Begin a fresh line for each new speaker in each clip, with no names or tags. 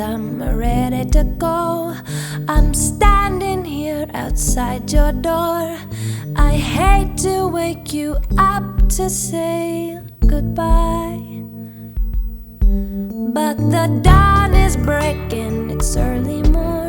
and I'm ready to go. I'm standing here outside your door. I hate to wake you up to say goodbye. But the dawn is breaking, it's early morning.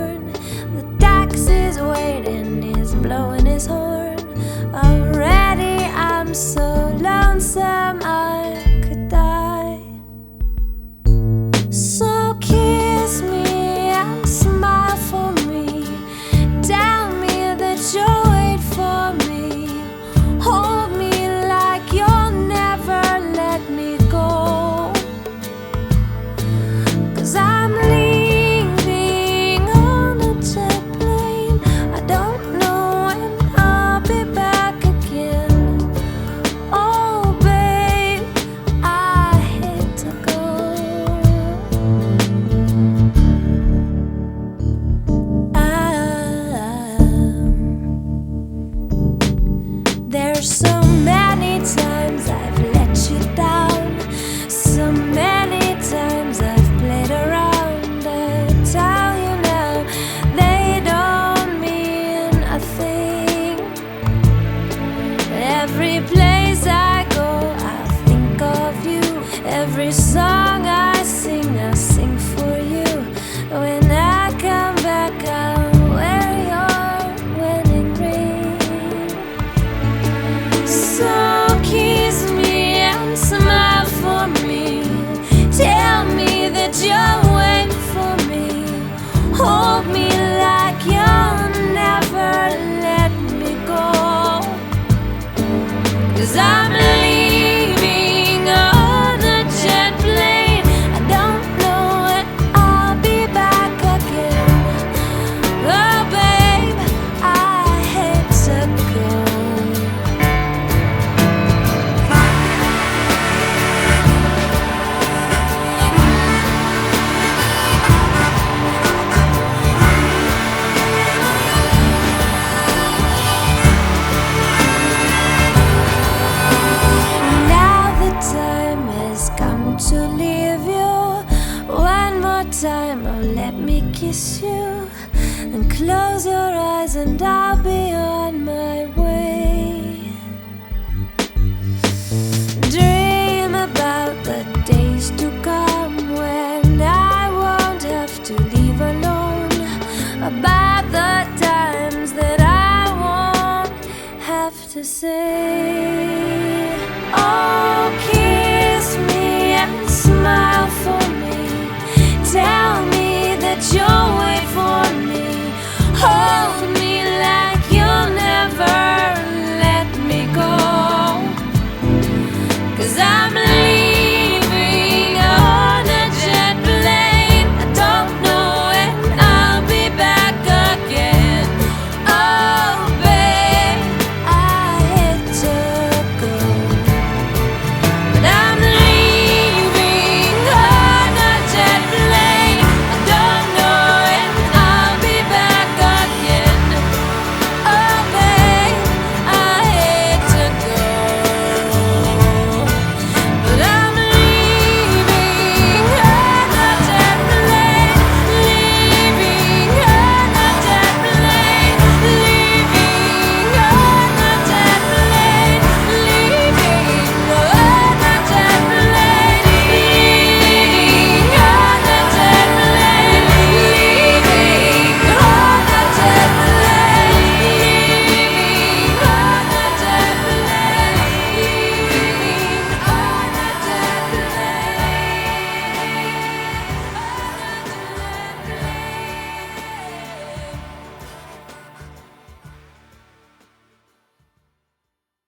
song I sing, I sing for you. When time. Oh, let me kiss you. And close your eyes, and I'll be on my way. Dream about the days to come when I won't have to leave alone. About the times that I won't have to say.